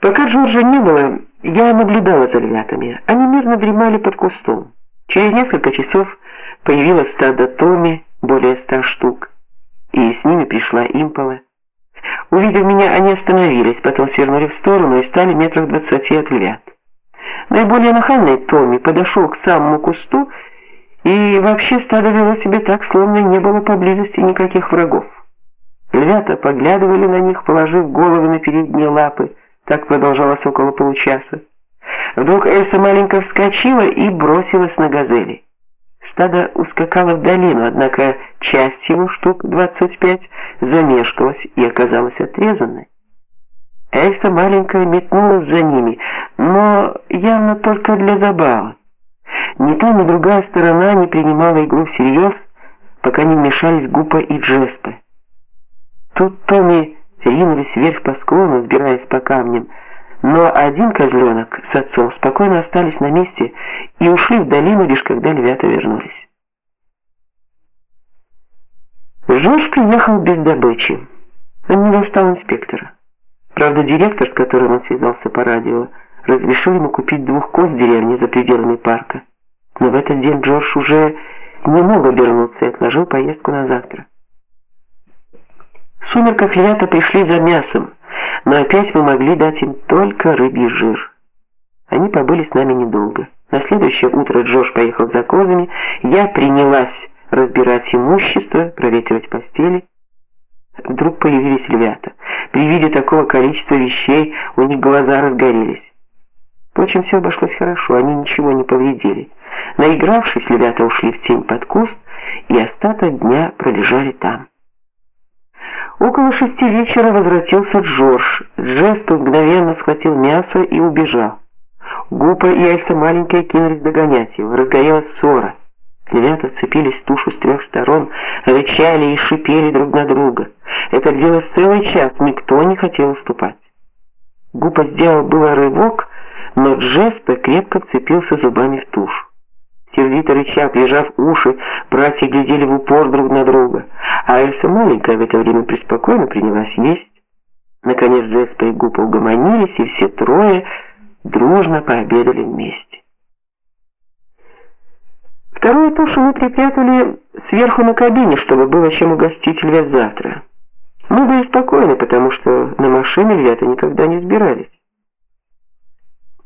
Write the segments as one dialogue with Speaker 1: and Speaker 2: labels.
Speaker 1: Пока Джорджа не было, я наблюдала за львятами. Они мирно дремали под кустом. Через несколько часов появилось стадо томи, более ста штук, и с ними пришла импала. Увидев меня, они остановились, потом свернули в сторону и стали метрах двадцати от львят. Наиболее нахальный Томми подошел к самому кусту, и вообще стадо вело себя так, словно не было поблизости никаких врагов. Львята поглядывали на них, положив головы на передние лапы. Так продолжалось около получаса. Вдруг Эльса маленько вскочила и бросилась на газели. Стадо ускакало в долину, однако часть его, штук 25, замешкалась и оказалась отрезанной. Эльса маленькая метнулась за ними, но явно только для забавы. Ни та, ни другая сторона не принимала игру всерьез, пока не вмешались Гупа и Джеспе. Тут Томми ринулись вверх по склону, взбираясь по камням, но один козленок с отцом спокойно остались на месте и ушли в долину лишь когда львята вернулись. Жорж приехал без добычи. Он не достал инспектора. Правда, директор, с которым он связался по радио, разрешил ему купить двух коз в деревне за пределами парка. Но в этот день Джордж уже не мог обернуться и отложил поездку на завтра. Сумерках ребята пришли за мясом, но опять мы могли дать им только рыбий жир. Они побыли с нами недолго. На следующее утро Джош поехал за козами, я принялась разбирать имущество, проветривать постели. Вдруг появились львята. При виде такого количества вещей у них глаза разгорелись. Впрочем, все обошлось хорошо, они ничего не повредили. Наигравшись, львята ушли в тень под куст и остаток дня пролежали там. Около шести вечера возвратился Джордж. Джест мгновенно схватил мясо и убежал. Гупа и Альса маленькая кинулись догонять его. Разгорелась ссора. Ребята цепились в тушу с трех сторон, рычали и шипели друг на друга. Это длилось целый час, никто не хотел уступать. Гупа сделал было рывок, но Джеспе крепко вцепился зубами в тушу. Сердито рыча, прижав уши, братья глядели в упор друг на друга, а Эльса маленькая в это время преспокойно принялась есть. Наконец Джеспа и Гупа угомонились, и все трое дружно пообедали вместе. Вторую тушу мы припрятали сверху на кабине, чтобы было чем угостить львят завтра. Мы были спокойны, потому что на машине львята никогда не сбирались.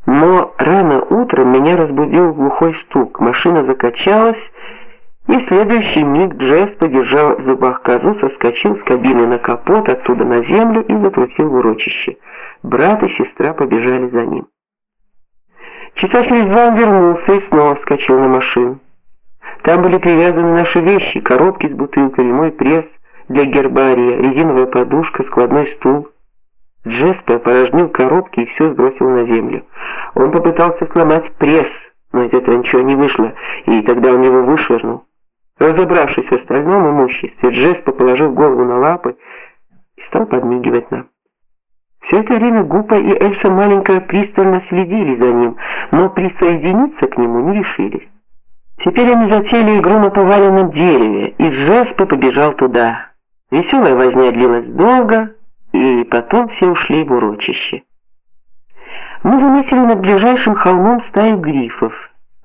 Speaker 1: Но рано утром меня разбудил глухой стук. Машина закачалась, и в следующий миг Джесс, подержав в зубах козу, соскочил с кабины на капот, оттуда на землю и затрусил в урочище. Брат и сестра побежали за ним. Часа через два он вернулся и снова вскочил на машину. Там были привязаны наши вещи, коробки с бутылками, мой пресс для гербария, резиновая подушка, складной стул. Джеспер порожнил коробки и все сбросил на землю. Он попытался сломать пресс, но из этого ничего не вышло, и тогда он его вышвырнул. Разобравшись в остальном имуществе, Джеспер положил голову на лапы и стал подмигивать нам. Все это время Гупа и Эльса маленькая пристально следили за ним, но присоединиться к нему не решились. Теперь они затеяли игру на поваленном дереве, и Джеспер побежал туда. Веселая возня длилась долго, и потом все ушли в урочище. Мы заметили над ближайшим холмом стаю грифов.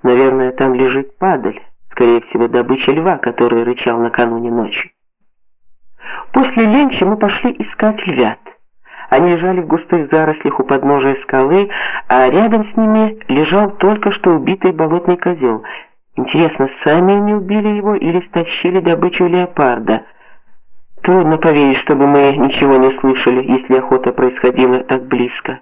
Speaker 1: Наверное, там лежит падаль, скорее всего, добыча льва, который рычал накануне ночью. После ленча мы пошли искать львят. Они лежали в густых зарослях у подножия скалы, а рядом с ними лежал только что убитый болотный козел. Интересно, сами они убили его или стащили добычу леопарда? Трудно поверить, чтобы мы ничего не слышали, если охота происходила так близко.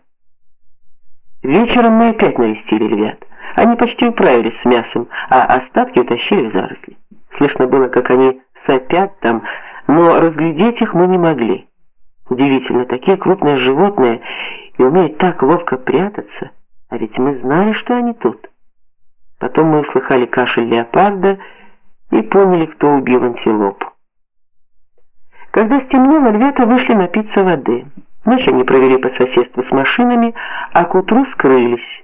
Speaker 1: Вечером мы опять навестили львят. Они почти управились с мясом, а остатки утащили в заросли. Слышно было, как они сопят там, но разглядеть их мы не могли. Удивительно, такие крупные животные и умеют так ловко прятаться, а ведь мы знали, что они тут. Потом мы услыхали кашель леопарда и поняли, кто убил антилопу. Когда стемнело, ребята вышли напиться воды. Ночь они провели по соседству с машинами, а к утру скрылись.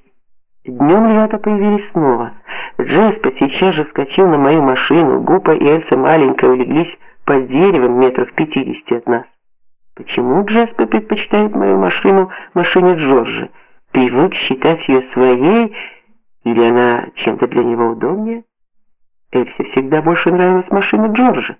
Speaker 1: Днем ребята появились снова. Джеспа сейчас же вскочил на мою машину, Гупа и Эльса маленькая улеглись под деревом метров пятидесяти от нас. Почему Джеспо предпочитает мою машину машине Джорджа? Привык считать ее своей, или она чем-то для него удобнее? Эльсе всегда больше нравилась машина Джорджа.